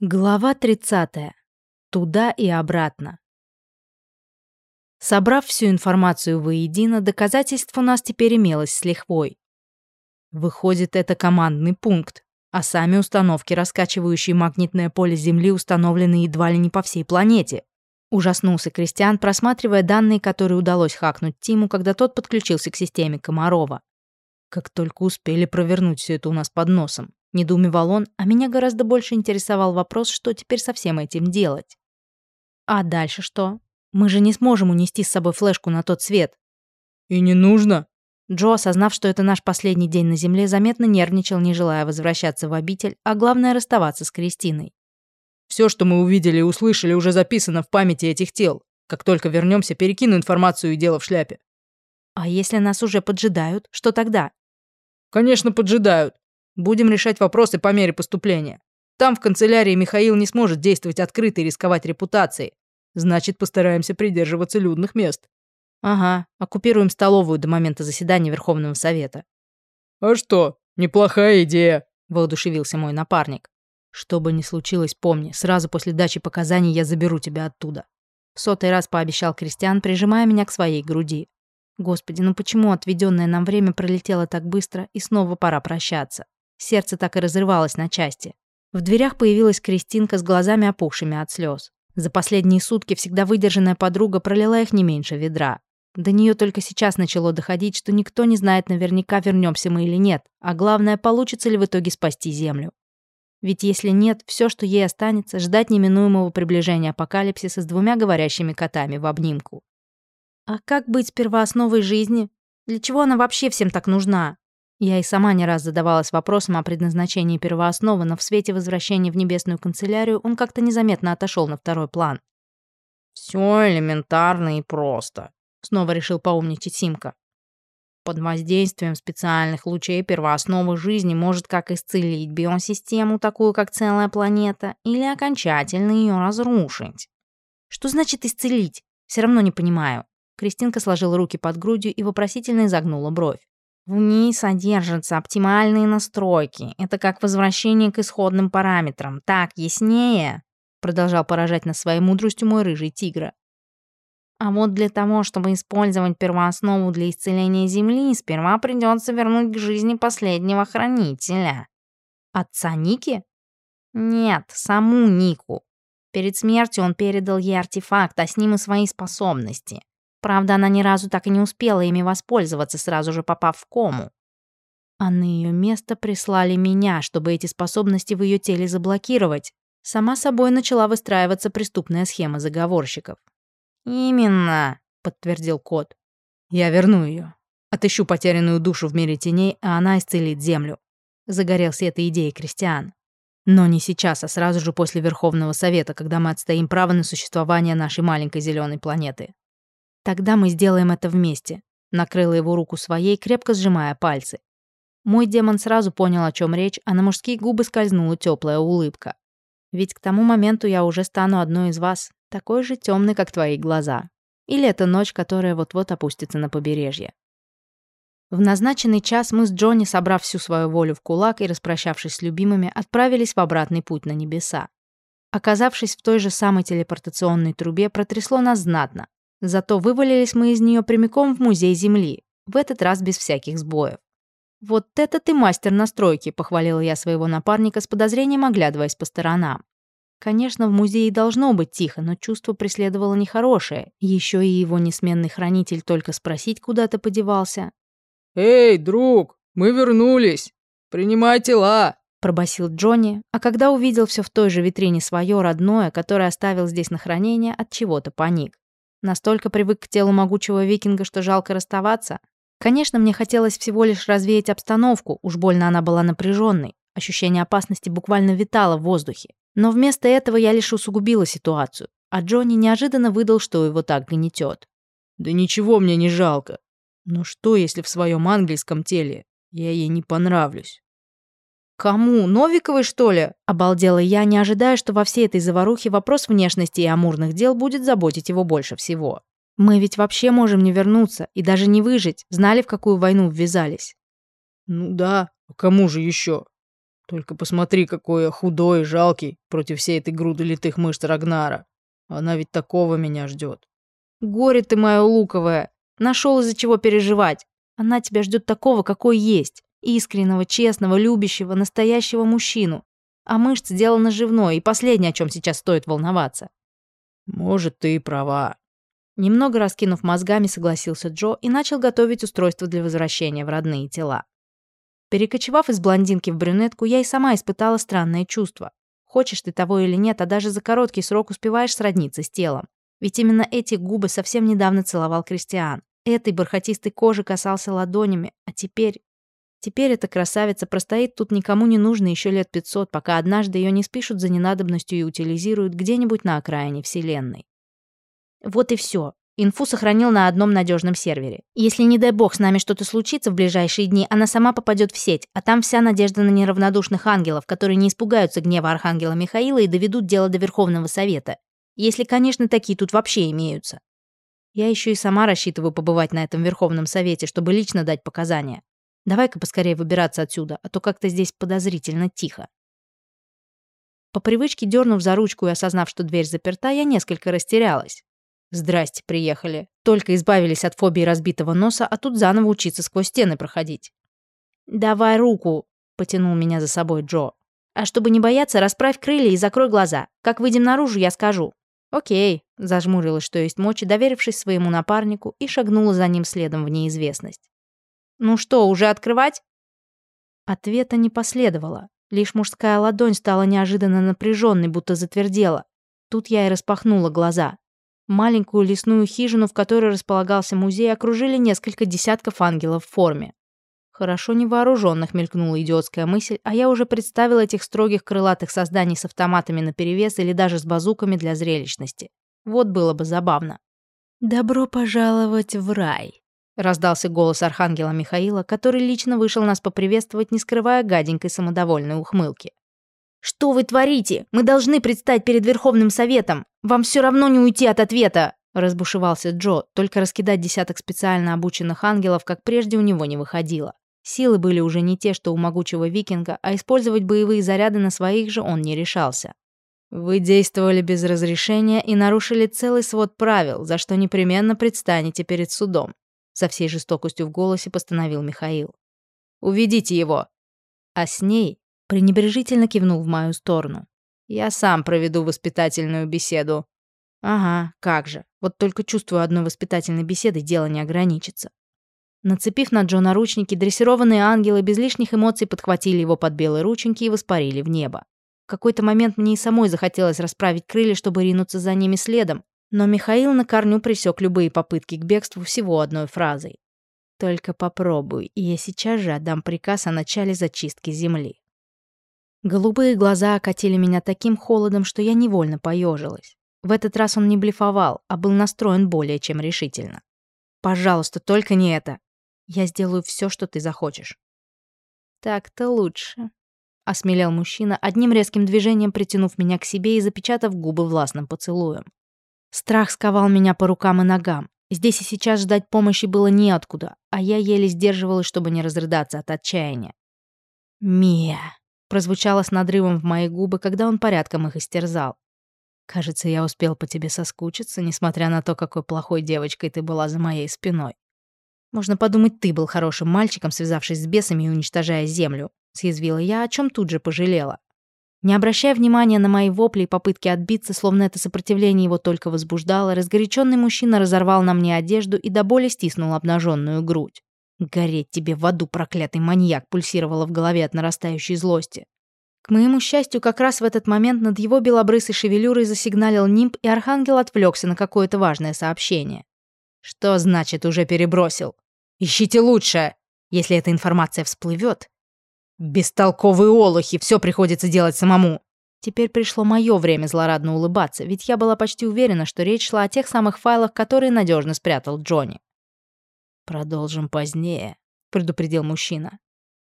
Глава 30. Туда и обратно. Собрав всю информацию воедино, доказательств у нас теперь имелось с лихвой. Выходит, это командный пункт, а сами установки, раскачивающие магнитное поле Земли, установлены едва ли не по всей планете. Ужаснулся Кристиан, просматривая данные, которые удалось хакнуть Тиму, когда тот подключился к системе Комарова. Как только успели провернуть все это у нас под носом. Недоумевал он, а меня гораздо больше интересовал вопрос, что теперь со всем этим делать. А дальше что? Мы же не сможем унести с собой флешку на тот свет. И не нужно. Джо, осознав, что это наш последний день на Земле, заметно нервничал, не желая возвращаться в обитель, а главное расставаться с Кристиной. Все, что мы увидели и услышали, уже записано в памяти этих тел. Как только вернемся, перекину информацию и дело в шляпе. А если нас уже поджидают, что тогда? Конечно, поджидают. Будем решать вопросы по мере поступления. Там, в канцелярии, Михаил не сможет действовать открыто и рисковать репутацией. Значит, постараемся придерживаться людных мест. Ага, оккупируем столовую до момента заседания Верховного Совета. А что, неплохая идея, воодушевился мой напарник. Что бы ни случилось, помни, сразу после дачи показаний я заберу тебя оттуда. В сотый раз пообещал Кристиан, прижимая меня к своей груди. Господи, ну почему отведенное нам время пролетело так быстро и снова пора прощаться? Сердце так и разрывалось на части. В дверях появилась Кристинка с глазами опухшими от слез. За последние сутки всегда выдержанная подруга пролила их не меньше ведра. До нее только сейчас начало доходить, что никто не знает наверняка, вернемся мы или нет, а главное, получится ли в итоге спасти Землю. Ведь если нет, все, что ей останется, ждать неминуемого приближения апокалипсиса с двумя говорящими котами в обнимку. А как быть с первоосновой жизни? Для чего она вообще всем так нужна? Я и сама не раз задавалась вопросом о предназначении первоосновы, но в свете возвращения в небесную канцелярию он как-то незаметно отошел на второй план. «Все элементарно и просто», — снова решил поумничать Симка. Под воздействием специальных лучей первоосновы жизни может как исцелить биосистему, такую как целая планета, или окончательно ее разрушить. Что значит исцелить? Все равно не понимаю. Кристинка сложила руки под грудью и вопросительно изогнула бровь. В ней содержатся оптимальные настройки. Это как возвращение к исходным параметрам. Так яснее?» Продолжал поражать нас своей мудростью мой рыжий тигр. А вот для того, чтобы использовать первооснову для исцеления Земли, сперва придется вернуть к жизни последнего хранителя. Отца Ники? Нет, саму Нику. Перед смертью он передал ей артефакт, а с ним и свои способности. Правда, она ни разу так и не успела ими воспользоваться, сразу же попав в кому. А на ее место прислали меня, чтобы эти способности в ее теле заблокировать. Сама собой начала выстраиваться преступная схема заговорщиков. «Именно», — подтвердил кот. «Я верну ее. Отыщу потерянную душу в мире теней, а она исцелит землю». Загорелся этой идеей Кристиан. Но не сейчас, а сразу же после Верховного Совета, когда мы отстоим право на существование нашей маленькой зеленой планеты. Тогда мы сделаем это вместе. Накрыла его руку своей, крепко сжимая пальцы. Мой демон сразу понял, о чем речь, а на мужские губы скользнула теплая улыбка. Ведь к тому моменту я уже стану одной из вас, такой же темной, как твои глаза. Или это ночь, которая вот-вот опустится на побережье. В назначенный час мы с Джонни, собрав всю свою волю в кулак и распрощавшись с любимыми, отправились в обратный путь на небеса. Оказавшись в той же самой телепортационной трубе, протрясло нас знатно. Зато вывалились мы из нее прямиком в музей Земли, в этот раз без всяких сбоев. «Вот это ты мастер настройки», — похвалила я своего напарника с подозрением, оглядываясь по сторонам. Конечно, в музее должно быть тихо, но чувство преследовало нехорошее. Еще и его несменный хранитель только спросить куда-то подевался. «Эй, друг, мы вернулись! Принимай тела!» пробасил Джонни, а когда увидел все в той же витрине свое родное, которое оставил здесь на хранение, от чего-то паник. Настолько привык к телу могучего викинга, что жалко расставаться. Конечно, мне хотелось всего лишь развеять обстановку, уж больно она была напряженной. Ощущение опасности буквально витало в воздухе. Но вместо этого я лишь усугубила ситуацию, а Джонни неожиданно выдал, что его так гнетет. «Да ничего мне не жалко. Но что, если в своем английском теле я ей не понравлюсь?» «Кому? Новиковой, что ли?» – обалдела я, не ожидая, что во всей этой заварухе вопрос внешности и амурных дел будет заботить его больше всего. «Мы ведь вообще можем не вернуться и даже не выжить, знали, в какую войну ввязались». «Ну да, а кому же еще? Только посмотри, какой я худой и жалкий против всей этой груды литых мышц Рагнара. Она ведь такого меня ждет. Горе ты мое луковое. Нашел из-за чего переживать. Она тебя ждет такого, какой есть. Искреннего, честного, любящего, настоящего мужчину. А мышц дело наживное, и последнее, о чем сейчас стоит волноваться. Может, ты и права. Немного раскинув мозгами, согласился Джо и начал готовить устройство для возвращения в родные тела. Перекочевав из блондинки в брюнетку, я и сама испытала странное чувство. Хочешь ты того или нет, а даже за короткий срок успеваешь сродниться с телом. Ведь именно эти губы совсем недавно целовал Кристиан. Этой бархатистой кожи касался ладонями, а теперь... Теперь эта красавица простоит тут никому не нужно еще лет пятьсот, пока однажды ее не спишут за ненадобностью и утилизируют где-нибудь на окраине Вселенной. Вот и все. Инфу сохранил на одном надежном сервере. Если, не дай бог, с нами что-то случится в ближайшие дни, она сама попадет в сеть, а там вся надежда на неравнодушных ангелов, которые не испугаются гнева Архангела Михаила и доведут дело до Верховного Совета. Если, конечно, такие тут вообще имеются. Я еще и сама рассчитываю побывать на этом Верховном Совете, чтобы лично дать показания. Давай-ка поскорее выбираться отсюда, а то как-то здесь подозрительно тихо. По привычке, дернув за ручку и осознав, что дверь заперта, я несколько растерялась. Здрасте, приехали. Только избавились от фобии разбитого носа, а тут заново учиться сквозь стены проходить. «Давай руку», — потянул меня за собой Джо. «А чтобы не бояться, расправь крылья и закрой глаза. Как выйдем наружу, я скажу». «Окей», — зажмурилась, что есть мочи, доверившись своему напарнику, и шагнула за ним следом в неизвестность. «Ну что, уже открывать?» Ответа не последовало. Лишь мужская ладонь стала неожиданно напряженной, будто затвердела. Тут я и распахнула глаза. Маленькую лесную хижину, в которой располагался музей, окружили несколько десятков ангелов в форме. Хорошо невооруженных мелькнула идиотская мысль, а я уже представила этих строгих крылатых созданий с автоматами наперевес или даже с базуками для зрелищности. Вот было бы забавно. «Добро пожаловать в рай», — раздался голос архангела Михаила, который лично вышел нас поприветствовать, не скрывая гаденькой самодовольной ухмылки. «Что вы творите? Мы должны предстать перед Верховным Советом. Вам все равно не уйти от ответа!» Разбушевался Джо, только раскидать десяток специально обученных ангелов, как прежде, у него не выходило. Силы были уже не те, что у могучего викинга, а использовать боевые заряды на своих же он не решался. «Вы действовали без разрешения и нарушили целый свод правил, за что непременно предстанете перед судом», со всей жестокостью в голосе постановил Михаил. «Уведите его!» А с ней пренебрежительно кивнул в мою сторону. «Я сам проведу воспитательную беседу». «Ага, как же. Вот только чувствую одной воспитательной беседы дело не ограничится». Нацепив на Джо наручники, дрессированные ангелы без лишних эмоций подхватили его под белые рученьки и воспарили в небо. В какой-то момент мне и самой захотелось расправить крылья, чтобы ринуться за ними следом, но Михаил на корню пресек любые попытки к бегству всего одной фразой. «Только попробуй, и я сейчас же отдам приказ о начале зачистки земли». Голубые глаза окатили меня таким холодом, что я невольно поежилась. В этот раз он не блефовал, а был настроен более чем решительно. «Пожалуйста, только не это. Я сделаю все, что ты захочешь». «Так-то лучше», — осмелел мужчина, одним резким движением притянув меня к себе и запечатав губы властным поцелуем. Страх сковал меня по рукам и ногам. Здесь и сейчас ждать помощи было неоткуда, а я еле сдерживалась, чтобы не разрыдаться от отчаяния. «Мия», прозвучало с надрывом в мои губы, когда он порядком их истерзал. Кажется, я успел по тебе соскучиться, несмотря на то, какой плохой девочкой ты была за моей спиной. Можно подумать, ты был хорошим мальчиком, связавшись с бесами и уничтожая землю, съязвила я, о чем тут же пожалела. Не обращая внимания на мои вопли и попытки отбиться, словно это сопротивление его только возбуждало, разгоряченный мужчина разорвал на мне одежду и до боли стиснул обнаженную грудь. «Гореть тебе в аду, проклятый маньяк!» пульсировало в голове от нарастающей злости. К моему счастью, как раз в этот момент над его белобрысой шевелюрой засигналил нимб, и Архангел отвлекся на какое-то важное сообщение. «Что значит уже перебросил? Ищите лучше! Если эта информация всплывет...» «Бестолковые олухи, все приходится делать самому!» Теперь пришло мое время злорадно улыбаться, ведь я была почти уверена, что речь шла о тех самых файлах, которые надежно спрятал Джонни. «Продолжим позднее», — предупредил мужчина.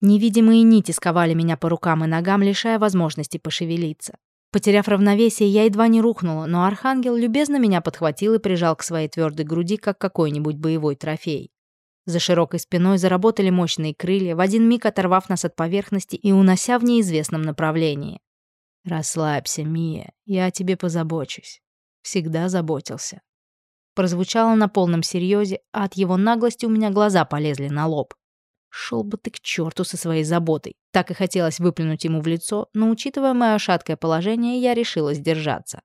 Невидимые нити сковали меня по рукам и ногам, лишая возможности пошевелиться. Потеряв равновесие, я едва не рухнула, но архангел любезно меня подхватил и прижал к своей твердой груди, как какой-нибудь боевой трофей. За широкой спиной заработали мощные крылья, в один миг оторвав нас от поверхности и унося в неизвестном направлении. «Расслабься, Мия, я о тебе позабочусь. Всегда заботился». Прозвучало на полном серьезе, а от его наглости у меня глаза полезли на лоб. Шел бы ты к черту со своей заботой. Так и хотелось выплюнуть ему в лицо, но, учитывая мое шаткое положение, я решила сдержаться.